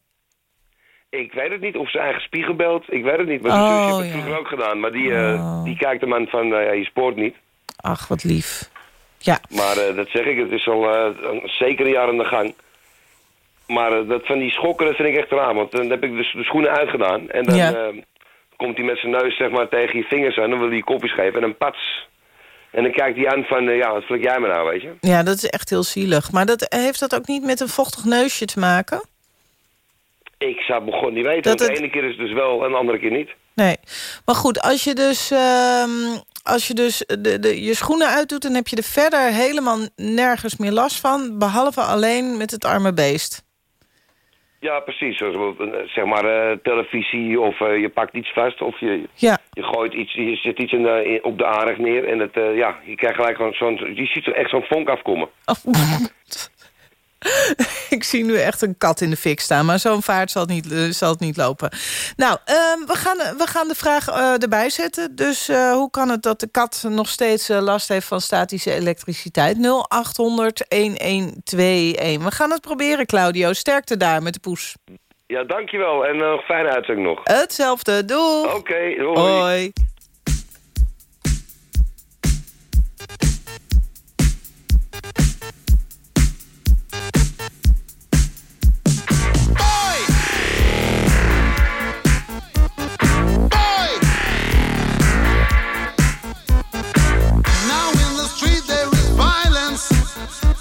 Ik weet het niet of zijn eigen spiegel belt. Ik weet het niet. Maar Oh, zusje heeft het vroeger ook gedaan. Maar die, eh, die kijkt hem aan van, eh, ja, je spoort niet. Ach, wat lief. Ja. Maar eh, dat zeg ik, het is al een, zeker een jaar aan de gang. Maar dat van die schokken, dat vind ik echt raar. Want dan heb ik dus de schoenen uitgedaan. En dan Ja. komt hij met zijn neus zeg maar, tegen je vingers aan. Dan wil hij je kopjes geven. En dan pats. En dan kijkt hij aan van, eh, ja, wat flik jij me nou, weet je? ja, dat is echt heel zielig. Maar dat, heeft dat ook niet met een vochtig neusje te maken? Ik zou begon niet weten. Dat want het- de ene keer is het dus wel en de andere keer niet. Nee. Maar goed, als je dus, ehm, als je, dus de, de, je schoenen uitdoet... dan heb je er verder helemaal nergens meer last van... behalve alleen met het arme beest. Ja, precies. Zeg maar eh, televisie of eh, je pakt iets vast of je, Ja. je gooit iets, je zet iets in de, in- op de aanrecht neer en het, eh, ja, je krijgt gelijk gewoon zo'n, je ziet er echt zo'n vonk afkomen. [laughs] [laughs] Ik zie nu echt een kat in de fik staan, maar zo'n vaart zal het niet, eh, zal het niet lopen. Nou, ehm, we, gaan, we gaan de vraag eh, erbij zetten. Dus eh, hoe kan het dat de kat nog steeds eh, last heeft van statische elektriciteit? 0800-1121. We gaan het proberen, Claudio. Sterkte daar met de poes. Ja, dankjewel en een fijne uitzending nog. Hetzelfde, doei. Oké. Hoi.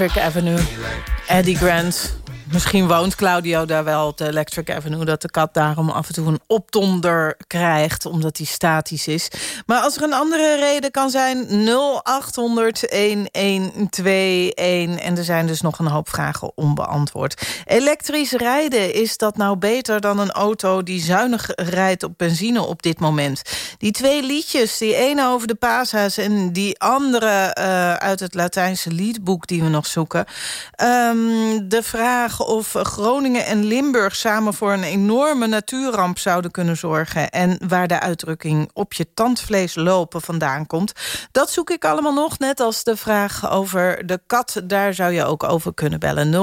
Electric Avenue. Eddie Grant. Misschien woont Claudio daar wel op de Electric Avenue... dat de kat daarom af en toe een opdonder krijgt... omdat hij statisch is. Maar als er een andere reden kan zijn... 0800-1121. En er zijn dus nog een hoop vragen onbeantwoord. Elektrisch rijden, is dat nou beter dan een auto... die zuinig rijdt op benzine op dit moment? Die twee liedjes, die ene over de paashuis... en die andere eh, uit het Latijnse liedboek die we nog zoeken. Ehm, de vraag of Groningen en Limburg samen voor een enorme natuurramp zouden kunnen zorgen... en waar de uitdrukking op je tandvlees lopen vandaan komt. Dat zoek ik allemaal nog, net als de vraag over de kat. Daar zou je ook over kunnen bellen. 0800-1121.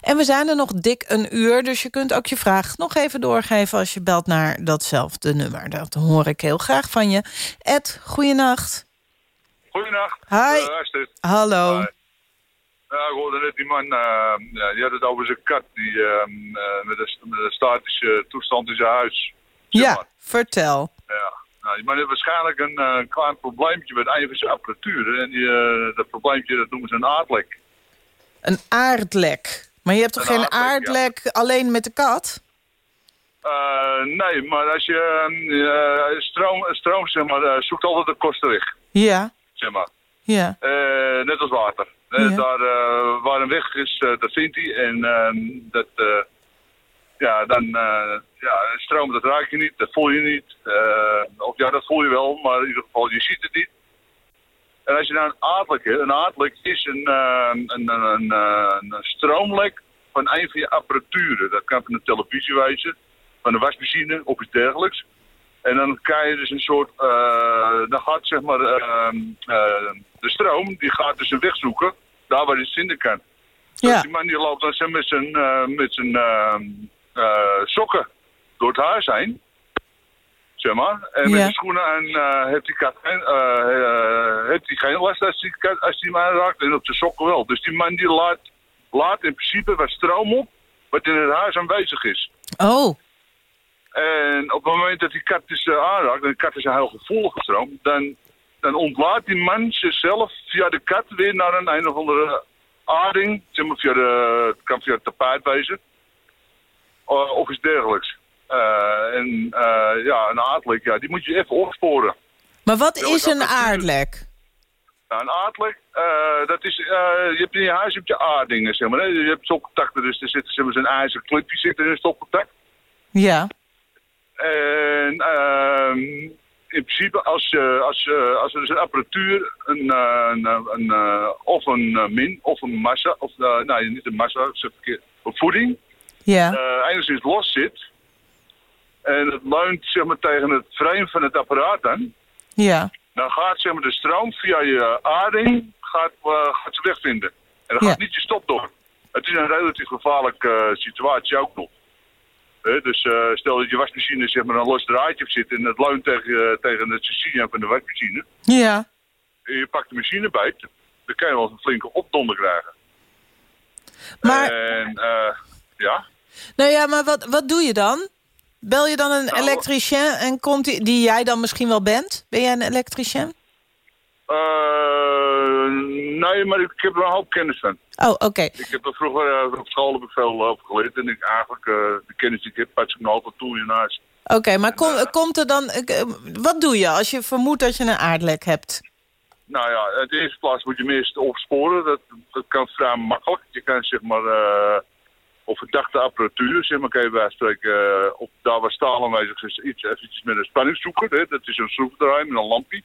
En we zijn er nog dik een uur, dus je kunt ook je vraag nog even doorgeven... als je belt naar datzelfde nummer. Dat hoor ik heel graag van je. Ed, goeienacht. Goedenacht. Hi. Astrid. Hallo. Hi. Ja, ik hoorde net die man, uh, ja, die had het over zijn kat die, uh, met, een, met een statische toestand in zijn huis. Ja, vertel. Ja. Nou, die man heeft waarschijnlijk een uh, klein probleempje met een van zijn apparatuur. En die, dat probleempje dat noemen ze een aardlek. Een aardlek? Maar je hebt toch Een geen aardlek, aardlek alleen met de kat? Nee, maar als je uh, stroom, stroom zeg maar, zoekt altijd de kosten weg. Ja. Zeg maar. Ja. net als water. Ja. Daar waar een weg is, dat vindt hij. En ehm, dat, ja, dan, ja, stroom, dat raak je niet, dat voel je niet. of ja, dat voel je wel, maar in ieder geval, je ziet het niet. En als je nou een aardlek hebt, een aardlek is een, een, een, een, stroomlek van een van je apparaturen. Dat kan van een televisie wezen, van een wasmachine of iets dergelijks. En dan kan je dus een soort, uh, dan gaat zeg maar uh, uh, de stroom, die gaat dus een weg zoeken, daar waar het vinden kan. Ja. Dus die man die loopt dan met zijn, met zijn sokken door het huis heen, zeg maar. En met Ja. de schoenen aan heeft hij kat geen, heeft hij geen last als die, kat- als die man raakt en op zijn sokken wel. Dus die man die laat, laat in principe wat stroom op, wat in het huis aanwezig is. Oh, En op het moment dat die kat dus uh, aanraakt, en de kat is een heel gevoelige stroom, dan, dan ontlaat die man zichzelf via de kat weer naar een een of andere aarding, zeg maar via de, het kan via het tapijt wezen, uh, of iets dergelijks. Uh, en uh, ja, een aardlek, ja, die moet je even opsporen. maar wat Ja, is dat een aardlek? Nou, een aardlek, dat is, je hebt in je huis heb je aardingen, zeg maar. Hè? Je hebt stopcontacten, dus er zit zeg maar, zo'n ijzeren clipje zit in een stopcontact. Ja. En ehm in principe, als, je, als, je, als er dus een apparatuur, een, eh, een, eh, een, eh, of een eh, min, of een massa, of eh, nee, niet een massa, een voeding, Ja. eh, enigszins los zit, en het leunt zeg maar, tegen het frame van het apparaat aan, Ja. dan gaat zeg maar, de stroom via je aarding gaat, eh, gaat ze wegvinden. En dan Ja. gaat niet je stop door. Het is een relatief gevaarlijke eh, situatie ook nog. Dus eh, stel dat je wasmachine zeg maar, een los draadje op zit en het leunt tegen, eh, tegen het chassis van de wasmachine. Ja. En je pakt de machine bij, dan kan je wel een flinke opdonder krijgen. Maar- En eh, ja, Nou ja, maar wat, wat doe je dan? Bel je dan een Nou, elektricien en komt die, die jij dan misschien wel bent? Ben jij een elektricien? Eh, nee, maar ik heb er een hoop kennis van. Oh, oké. Ik heb er vroeger eh, op school heb ik veel over geleerd. En ik eigenlijk, eh, de kennis die ik heb, pas ik nog altijd toe in huis. Oké, maar kom, komt er dan... eh, wat doe je als je vermoedt dat je een aardlek hebt? Nou ja, in de eerste plaats moet je hem eerst opsporen. Dat, dat kan vrij makkelijk. Je kan zeg maar eh op verdachte apparatuur, zeg maar, kan je bij spreken, eh, op, daar waar staal aanwezig is, iets, eventjes met een spanningszoeker. Hè, dat is een schroefdraai met een lampje.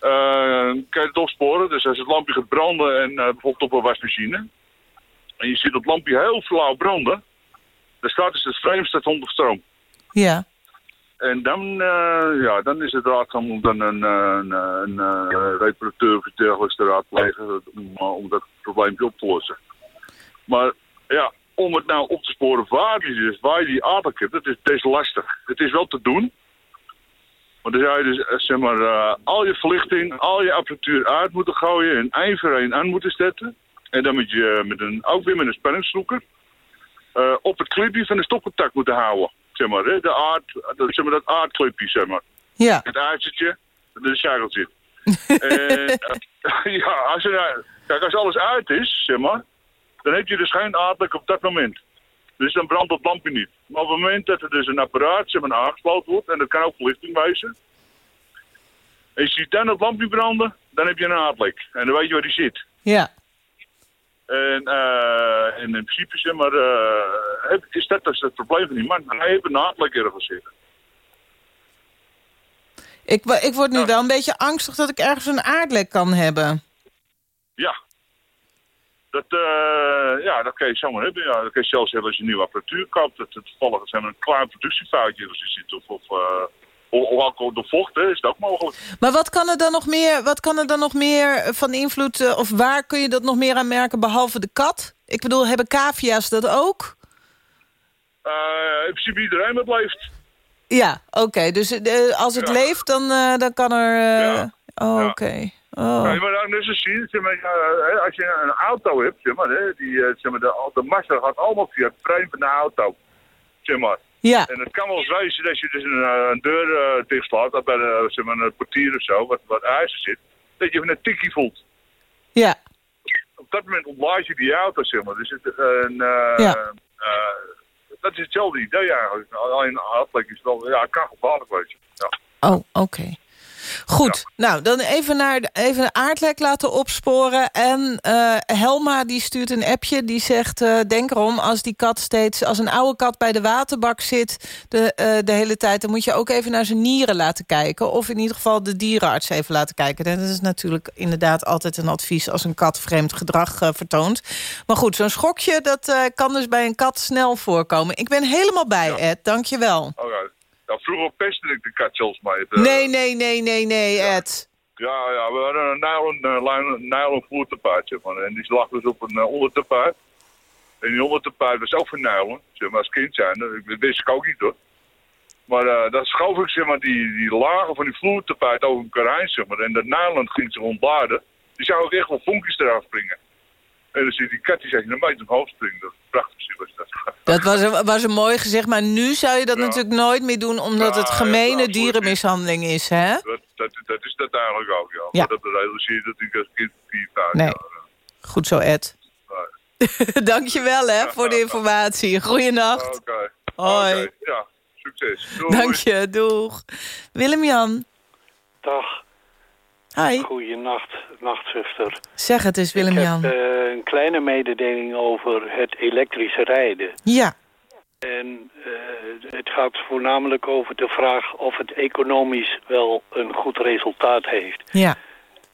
Eh, kan je het opsporen. Dus als het lampje gaat branden en eh, bijvoorbeeld op een wasmachine. En je ziet dat lampje heel flauw branden. Dan staat dus het frame staat onder stroom. Ja. En dan, eh, ja, dan is het raadzaam om dan een, een, een, reparateur of dergelijks te raadplegen om, om dat probleempje op te lossen. Maar ja, om het nou op te sporen waar die is, waar je die aardelijk hebt, dat is, dat is lastig. Het is wel te doen. Maar dan zou je dus, eh, zeg maar, eh, al je verlichting, al je apparatuur uit moeten gooien en één voor één aan moeten zetten. En dan moet je eh, met een, ook weer met een spanningszoeker op het clipje van de stopcontact moeten houden. Zeg maar, hè? De aard, dat, zeg maar dat aardclipje, zeg maar. Ja. Het aardje, de schakelt zit. En, eh, [laughs] ja, als, er, nou- kijk, als alles uit is, zeg maar, dan heb je dus geen aardelijk op dat moment. Dus dan brandt dat lampje niet. Maar op het moment dat er dus een apparaat zeg maar, aangesloten wordt, en dat kan ook verlichting wijzen, en je ziet dan het lampje branden, dan heb je een aardlek. En dan weet je waar die zit. Ja. En, eh, en in principe zeg maar, eh, heb- is dat dus het probleem van die man. Hij heeft een aardlek ergens zitten. Ik, ik word nu wel een beetje angstig dat ik ergens een aardlek kan hebben. Ja. Dat, eh, ja, dat kan je zomaar hebben. Ja, dat kan je zelfs hebben als je een nieuwe apparatuur koopt. Dat het toevallig is, een klein productiefoutje ergens zit. Of, of, eh, of, of alcohol door vocht, hè, is dat ook mogelijk. Maar wat kan er dan nog meer, wat kan er dan nog meer van invloed... eh, of waar kun je dat nog meer aan merken behalve de kat? Ik bedoel, hebben cavia's dat ook? Eh, in principe iedereen wat leeft. Ja, oké. Dus eh, als het Ja. leeft, dan, eh, dan kan er... eh, Oh, oké. Oh. Ja, maar dan is het zien, zeg maar, als je een auto hebt, zeg maar, hè, die, eh, zeg maar de, de massa gaat allemaal via het frame van de auto. Zeg maar. Ja. En het kan wel wezen dat je dus een, eh, een deur eh dichtslaat, bij de, zeg maar, een portier of zo, wat, wat ijzer zit, dat je een tikkie voelt. Ja. Op dat moment ontlaat je die auto, zeg maar. Dus het, een, eh, Ja. eh, dat is hetzelfde idee eigenlijk. Alleen hartelijk is wel, ja, het kan gevaarlijk wezen. Ja. Oh, oké. Goed, nou, dan even, naar de- even een aardlek laten opsporen. En eh, Helma die stuurt een appje, die zegt... eh, denk erom, als die kat steeds... als een oude kat bij de waterbak zit de, eh, de hele tijd... dan moet je ook even naar zijn nieren laten kijken. Of in ieder geval de dierenarts even laten kijken. Dat is natuurlijk inderdaad altijd een advies... als een kat vreemd gedrag vertoont. Maar goed, zo'n schokje, dat kan dus bij een kat snel voorkomen. Ik ben helemaal bij, Ed, dank je wel. Ja. Ja, vroeger pestte ik de kat zelfs mee. Het, eh, Nee, nee, nee, nee, nee, Ed. Ja, ja, we hadden een nylon, nylon, zeg. En die lag dus op een uh, ondertapijt. En die ondertapijt was ook van nylon, zeg maar, als kind zijn. Dat wist ik ook niet, hoor. Maar uh, dan schoof ik, zeg maar, die, die lagen van die vloertapijt over elkaar heen, zeg maar. En dat nylon ging zich ontladen. Die zou ook echt wel vonkjes eraf springen. En dan je die kat, die zegt, een meter omhoog springen. Dat is prachtig, was dat. Dat was een, was een mooi gezegd, maar nu zou je dat Ja. natuurlijk nooit meer doen... omdat Ja, het gemene dierenmishandeling is, hè? Dat, dat, dat is dat eigenlijk ook, ja. Ja. Maar dat realiseer je natuurlijk als kind vier, vijf Nee. jaar. Goed zo, Ed. [laughs] Dank je wel, hè, voor de [laughs] informatie. Goeienacht. Oké. Hoi. Ja, succes. Doei. Dank je, doeg. Willem-Jan. Dag. Hi. Goeienacht, nachtzuster. Zeg het eens, Willem-Jan. Ik heb eh, een kleine mededeling over het elektrische rijden. Ja. En eh, het gaat voornamelijk over de vraag of het economisch wel een goed resultaat heeft. Ja.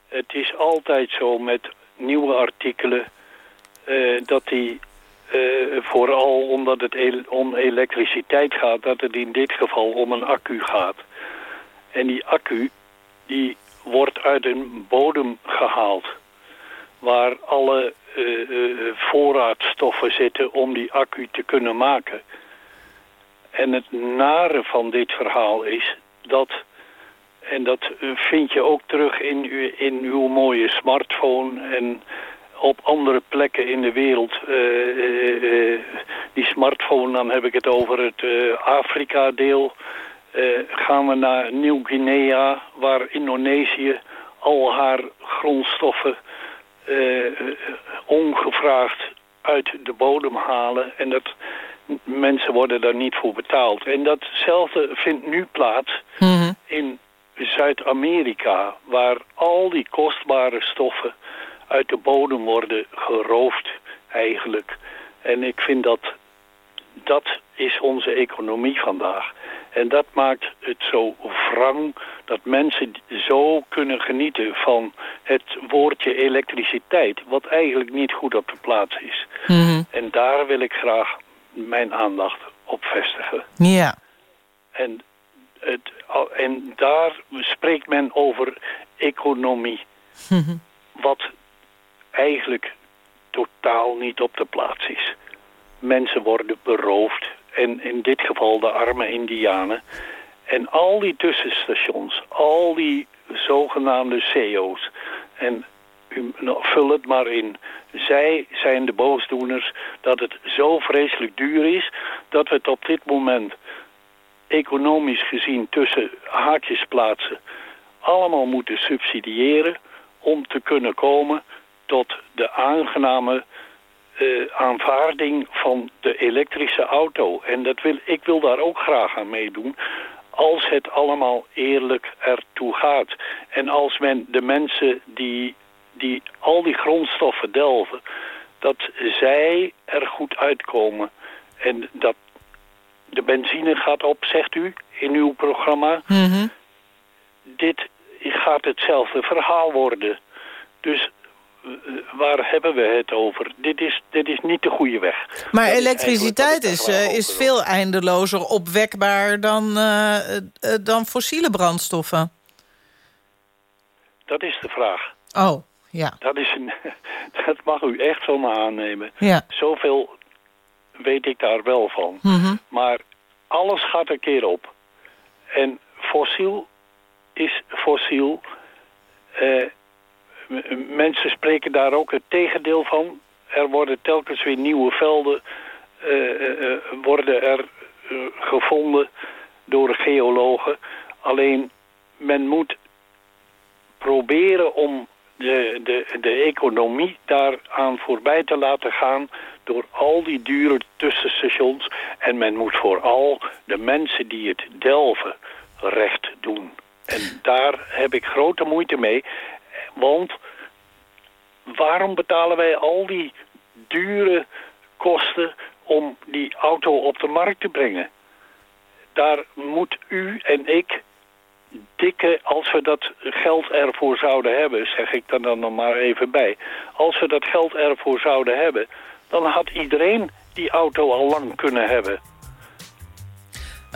Het is altijd zo met nieuwe artikelen eh, dat die vooral omdat het el- om elektriciteit gaat, dat het in dit geval om een accu gaat. En die accu die wordt uit een bodem gehaald waar alle eh, eh, voorraadstoffen zitten om die accu te kunnen maken. En het nare van dit verhaal is dat, en dat vind je ook terug in, uw- in uw mooie smartphone en op andere plekken in de wereld. eh, die smartphone, dan heb ik het over het Afrika-deel. Eh, gaan we naar Nieuw-Guinea, waar Indonesië al haar grondstoffen eh, ongevraagd uit de bodem halen. En dat mensen worden daar niet voor betaald. En datzelfde vindt nu plaats in Zuid-Amerika, waar al die kostbare stoffen uit de bodem worden geroofd eigenlijk. En ik vind dat dat is onze economie vandaag. En dat maakt het zo wrang dat mensen zo kunnen genieten van het woordje elektriciteit, wat eigenlijk niet goed op de plaats is. En daar wil ik graag mijn aandacht op vestigen. Ja. En, het, en daar spreekt men over economie, wat eigenlijk totaal niet op de plaats is. Mensen worden beroofd, en in dit geval de arme indianen. En al die tussenstations, al die zogenaamde CEO's, en u, nou, vul het maar in. Zij zijn de boosdoeners dat het zo vreselijk duur is... dat we het op dit moment economisch gezien tussen haakjes plaatsen... allemaal moeten subsidiëren om te kunnen komen tot de aangename eh, aanvaarding van de elektrische auto. En dat wil, ik wil daar ook graag aan meedoen als het allemaal eerlijk ertoe gaat. En als men de mensen die, die al die grondstoffen delven... dat zij er goed uitkomen. En dat de benzine gaat op, zegt u, in uw programma. Dit gaat hetzelfde verhaal worden. Dus waar hebben we het over? Dit is, dit is niet de goede weg. Maar Dat is elektriciteit is, eh, is veel eindelozer opwekbaar dan, eh, eh, eh, dan fossiele brandstoffen. Dat is de vraag. Oh, ja. Dat, is een, [laughs] dat mag u echt me aannemen. Ja. Zoveel weet ik daar wel van. Mhm. Maar alles gaat een keer op. En fossiel is fossiel. Eh, mensen spreken daar ook het tegendeel van. Er worden telkens weer nieuwe velden eh, eh, eh, worden er gevonden door geologen. Alleen men moet proberen om de, de, de economie daaraan voorbij te laten gaan door al die dure tussenstations. En men moet vooral de mensen die het delven recht doen. En daar heb ik grote moeite mee. Want waarom betalen wij al die dure kosten om die auto op de markt te brengen? Daar moet u en ik dikke, als we dat geld ervoor zouden hebben, zeg ik er dan nog maar even bij. Als we dat geld ervoor zouden hebben, dan had iedereen die auto al lang kunnen hebben.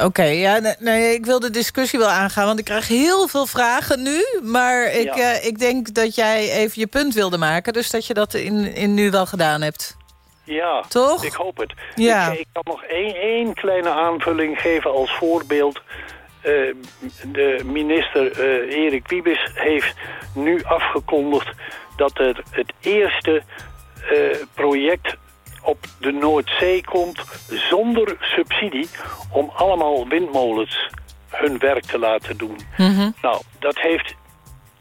Oké, ja, nee, nee, ik wil de discussie wel aangaan, want ik krijg heel veel vragen nu. Maar ik, Ja. eh, ik denk dat jij even je punt wilde maken, dus dat je dat in, in nu wel gedaan hebt. Ja, Toch? ik hoop het. Ja. Ik, ik kan nog één, één kleine aanvulling geven als voorbeeld. Eh, de minister eh, Erik Wiebes heeft nu afgekondigd dat er het eerste eh, project op de Noordzee komt zonder subsidie om allemaal windmolens hun werk te laten doen. Nou, dat heeft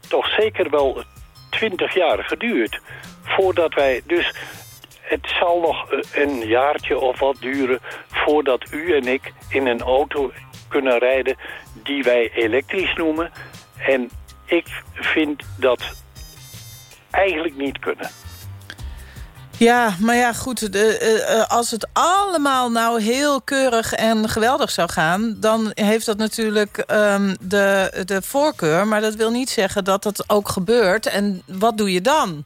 toch zeker wel twintig jaar geduurd voordat wij dus het zal nog eh, een jaartje of wat duren voordat u en ik in een auto kunnen rijden die wij elektrisch noemen. En ik vind dat eigenlijk niet kunnen. Ja, maar ja, goed. De, eh, eh, als het allemaal nou heel keurig en geweldig zou gaan... dan heeft dat natuurlijk ehm, de, de voorkeur. Maar dat wil niet zeggen dat dat ook gebeurt. En wat doe je dan?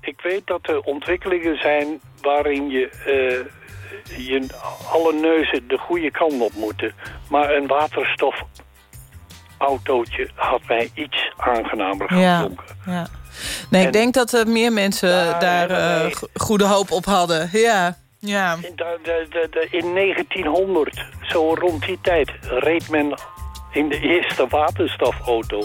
Ik weet dat er ontwikkelingen zijn waarin je, eh, je alle neuzen de goede kant op moeten. Maar een waterstofautootje had mij iets aangenamer Ja, geklonken. ja. Nee, ik denk dat er meer mensen daar eh, go- goede hoop op hadden. Ja, ja. De- de- de- de- in 1900, zo rond die tijd, reed men in de eerste waterstofauto.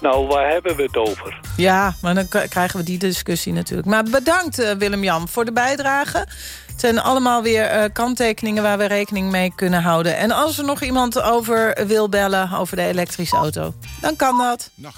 Nou, waar hebben we het over? Ja, maar dan krijgen we die discussie natuurlijk. Maar bedankt eh, Willem-Jan voor de bijdrage. Het zijn allemaal weer eh, kanttekeningen waar we rekening mee kunnen houden. En als er nog iemand over wil bellen over de elektrische auto, dan kan dat.